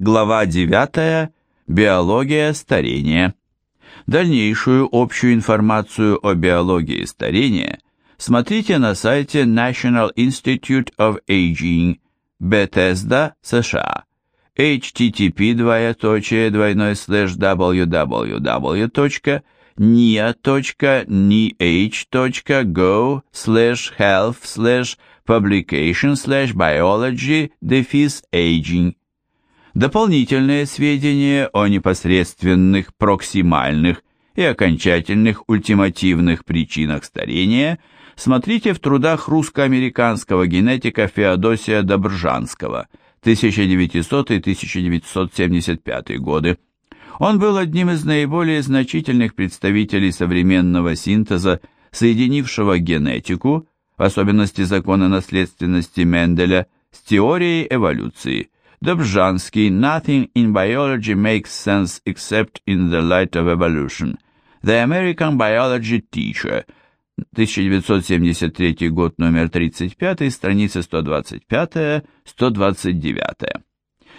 Глава 9. Биология старения. Дальнейшую общую информацию о биологии старения смотрите на сайте National Institute of Aging, Bethesda, США. http двоеточие двойной слэш www.nia.nih.go slash health slash publication slash biology дефис aging Дополнительные сведения о непосредственных, проксимальных и окончательных ультимативных причинах старения смотрите в трудах русско-американского генетика Феодосия Добржанского 1900-1975 годы. Он был одним из наиболее значительных представителей современного синтеза, соединившего генетику, в особенности законы наследственности Менделя, с теорией эволюции – Dobzhansky, Nothing in biology makes sense except in the light of evolution. The American Biology Teacher. 1973 год, номер 35, страница 125-129.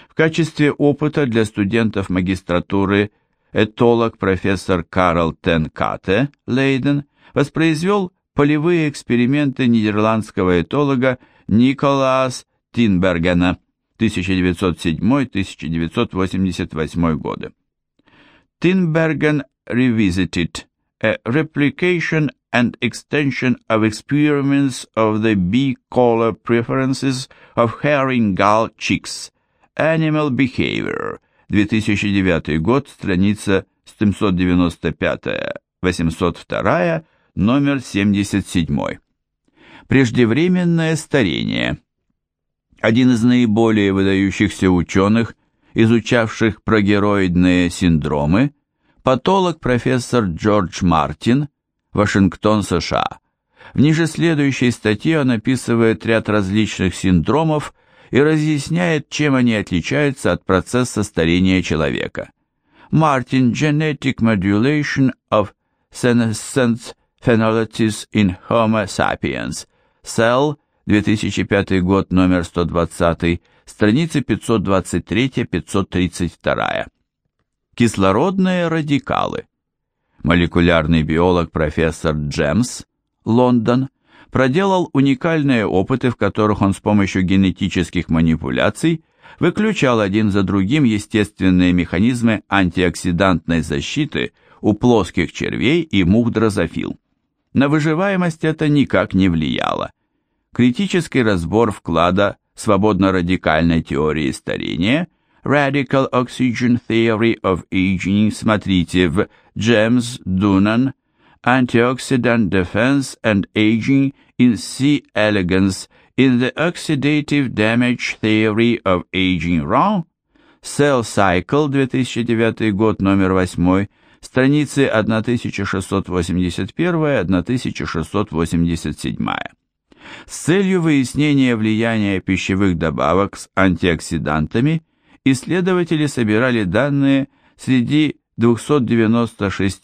В качестве опыта для студентов магистратуры этолог профессор Карл Тенкате Лейден воспроизвел полевые эксперименты нидерландского этолога Николаас Тинбергена – 1907-1988 годы. Tinbergen Revisited, a replication and extension of experiments of the bee color preferences of herring gull chicks, Animal Behavior, 2009 год, страница 795-802, номер 77. Преждевременное старение – один из наиболее выдающихся ученых, изучавших прогероидные синдромы, патолог профессор Джордж Мартин, Вашингтон, США. В ниже следующей статье он описывает ряд различных синдромов и разъясняет, чем они отличаются от процесса старения человека. Мартин Genetic Modulation of Senescent Phenolitis in Homo sapiens, Cell 2005 год, номер 120, страницы 523-532. Кислородные радикалы. Молекулярный биолог профессор Джемс, Лондон, проделал уникальные опыты, в которых он с помощью генетических манипуляций выключал один за другим естественные механизмы антиоксидантной защиты у плоских червей и мух дрозофил. На выживаемость это никак не влияло критический разбор вклада свободно-радикальной теории старения Radical Oxygen Theory of Aging смотрите в Джеймс Дунан Antioxidant Defense and Aging in C. elegans in the Oxidative Damage Theory of Aging Wrong Cell Cycle 2009 год номер 8 страницы 1681-1687 с целью выяснения влияния пищевых добавок с антиоксидантами исследователи собирали данные среди 296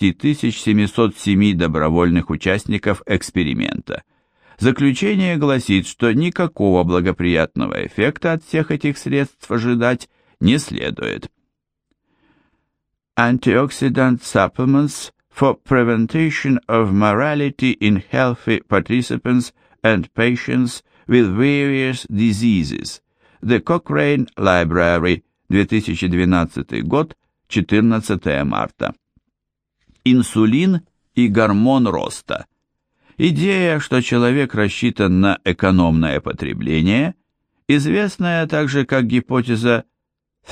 707 добровольных участников эксперимента. Заключение гласит, что никакого благоприятного эффекта от всех этих средств ожидать не следует. Antioxidant supplements for prevention of mortality in healthy participants – and patients with various diseases. The Cochrane Library, 2012 год, 14 марта. Инсулин и гормон роста. Идея, что человек рассчитан на экономное потребление, известная также как гипотеза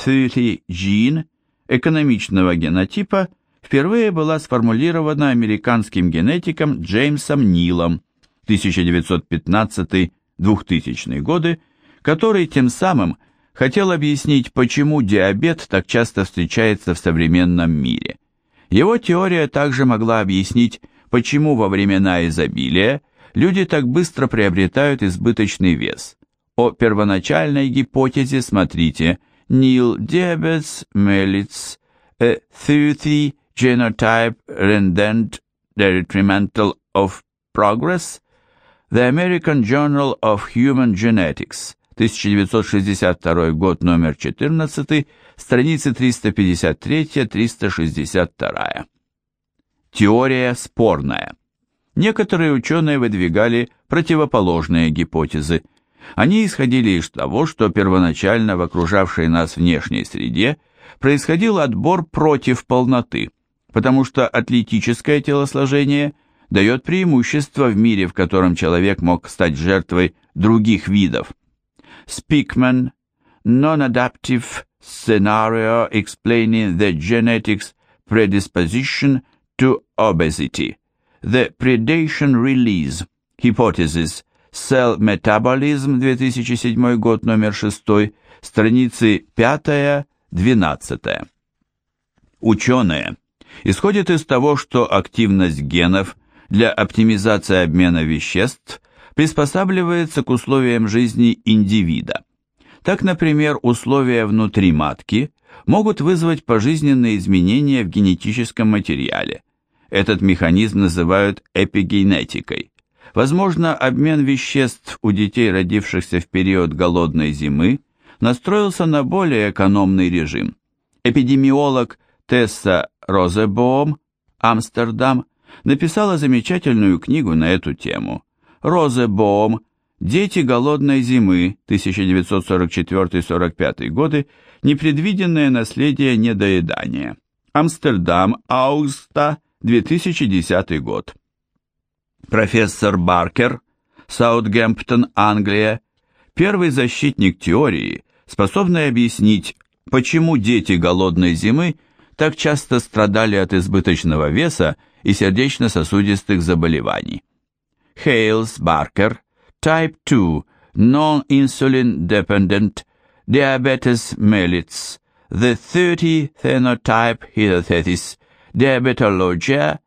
30-gene экономичного генотипа, впервые была сформулирована американским генетиком Джеймсом Нилом 1915-2000 годы, который тем самым хотел объяснить, почему диабет так часто встречается в современном мире. Его теория также могла объяснить, почему во времена изобилия люди так быстро приобретают избыточный вес. О первоначальной гипотезе смотрите Neil Diabetes Melitz, A Theory Genotype Rendent Detrimental of Progress, The American Journal of Human Genetics, 1962 год, номер 14, страницы 353-362. Теория спорная. Некоторые ученые выдвигали противоположные гипотезы. Они исходили из того, что первоначально в окружавшей нас внешней среде происходил отбор против полноты, потому что атлетическое телосложение дает преимущество в мире, в котором человек мог стать жертвой других видов. Speakman, Non-Adaptive Scenario Explaining the Genetics Predisposition to Obesity, The Predation Release, Hypothesis, Cell Metabolism, 2007 год, номер 6, страницы 5-12. Ученые исходят из того, что активность генов для оптимизации обмена веществ приспосабливается к условиям жизни индивида. Так, например, условия внутри матки могут вызвать пожизненные изменения в генетическом материале. Этот механизм называют эпигенетикой. Возможно, обмен веществ у детей, родившихся в период голодной зимы, настроился на более экономный режим. Эпидемиолог Тесса Розебоом, Амстердам, написала замечательную книгу на эту тему. Розебоом «Дети голодной зимы» 1944-45 годы «Непредвиденное наследие недоедания». Амстердам, Ауста, 2010 год. Профессор Баркер, Саутгемптон, Англия, первый защитник теории, способный объяснить, почему дети голодной зимы так часто страдали от избыточного веса и сердечно-сосудистых заболеваний. Хейлс Баркер, Type 2, Non-Insulin Dependent Diabetes Mellitus, The 30 Phenotype Hypothesis, Diabetologia,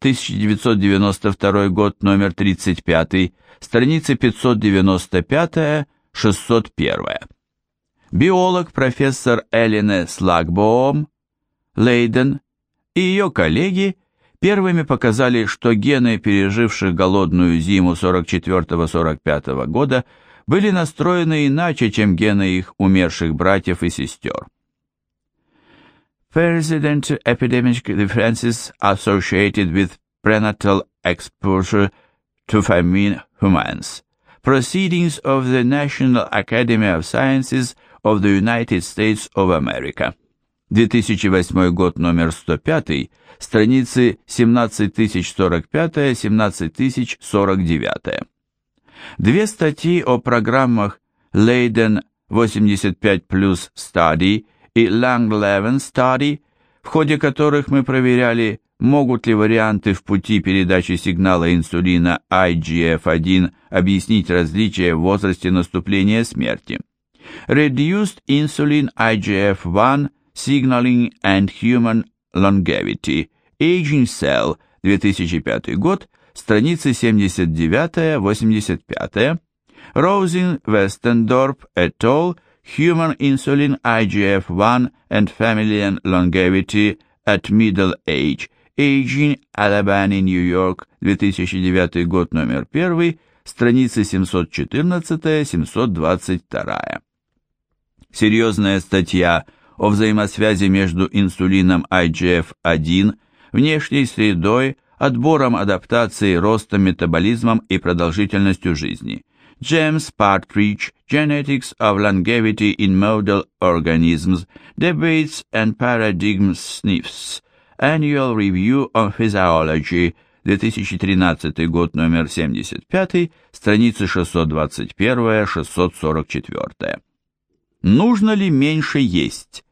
1992 год, номер 35, страницы 595-601. Биолог профессор Элине Слагбоом, Лейден и ее коллеги первыми показали, что гены, переживших голодную зиму 44-45 года, были настроены иначе, чем гены их умерших братьев и сестер. President epidemic differences associated with prenatal exposure to famine humans. Proceedings of the National Academy of Sciences of the United States of America. 2008 год, номер 105, страницы 17045-17049. Две статьи о программах Leiden 85 плюс Study и Lang-Levin Study, в ходе которых мы проверяли, могут ли варианты в пути передачи сигнала инсулина IGF-1 объяснить различия в возрасте наступления смерти. Reduced Insulin IGF-1 Signaling and Human Longevity, Aging Cell, 2005 год, страницы 79-85, Rosin Westendorp et al., Human Insulin IGF-1 and Family and Longevity at Middle Age, Aging, Alabama, New York, 2009 год, номер 1, страницы 714-722. Серьезная статья о взаимосвязи между инсулином IGF-1, внешней средой, отбором адаптацией, ростом, метаболизмом и продолжительностью жизни. James Partridge, Genetics of Longevity in Model Organisms, Debates and Paradigms Sniffs, Annual Review on Physiology, 2013 год, номер 75, страницы 621-644. Нужно ли меньше есть?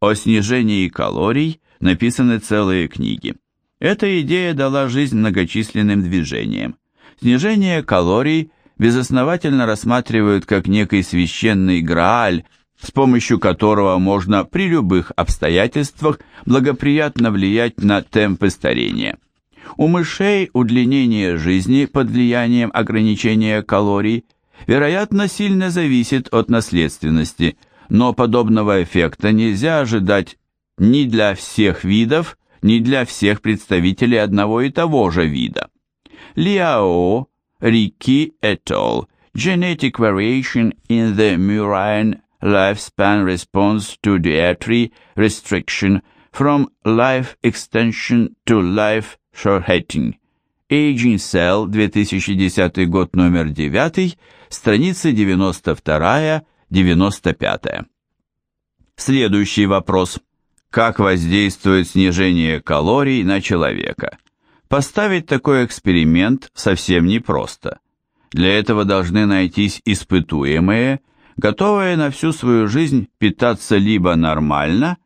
О снижении калорий написаны целые книги. Эта идея дала жизнь многочисленным движениям. Снижение калорий безосновательно рассматривают как некий священный грааль, с помощью которого можно при любых обстоятельствах благоприятно влиять на темпы старения. У мышей удлинение жизни под влиянием ограничения калорий, вероятно, сильно зависит от наследственности – но подобного эффекта нельзя ожидать ни для всех видов, ни для всех представителей одного и того же вида. Лиао, Рики et al. Genetic variation in the murine lifespan response to dietary restriction from life extension to life shortening. Aging Cell, 2010 год, номер 9, страницы 92-95. Следующий вопрос. Как воздействует снижение калорий на человека? Поставить такой эксперимент совсем непросто. Для этого должны найтись испытуемые, готовые на всю свою жизнь питаться либо нормально,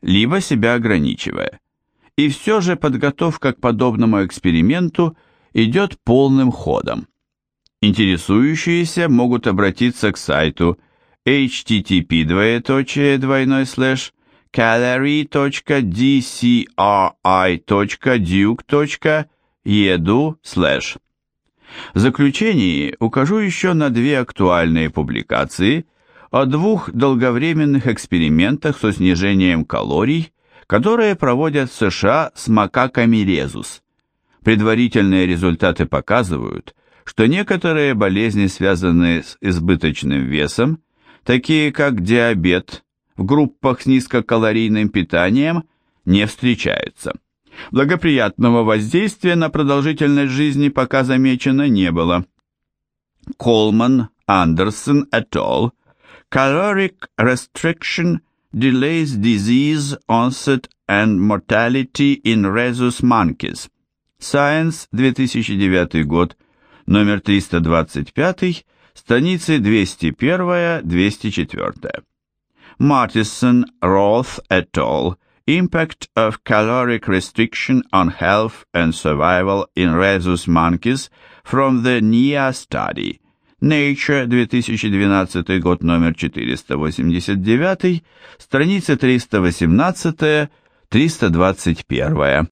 либо себя ограничивая. И все же подготовка к подобному эксперименту идет полным ходом. Интересующиеся могут обратиться к сайту http двоеточие слэш calorie.dcri.duke.edu слэш. В заключении укажу еще на две актуальные публикации о двух долговременных экспериментах со снижением калорий, которые проводят в США с макаками резус. Предварительные результаты показывают, что некоторые болезни, связанные с избыточным весом, такие как диабет, в группах с низкокалорийным питанием не встречаются. Благоприятного воздействия на продолжительность жизни пока замечено не было. Колман, Андерсон et al. Caloric restriction delays disease onset and mortality in rhesus monkeys. Science, 2009 год, номер 325, страницы 201-204. Martison, Roth et al. Impact of caloric restriction on health and survival in rhesus monkeys from the NIA study. Nature, 2012 год, номер 489, страница 318-321.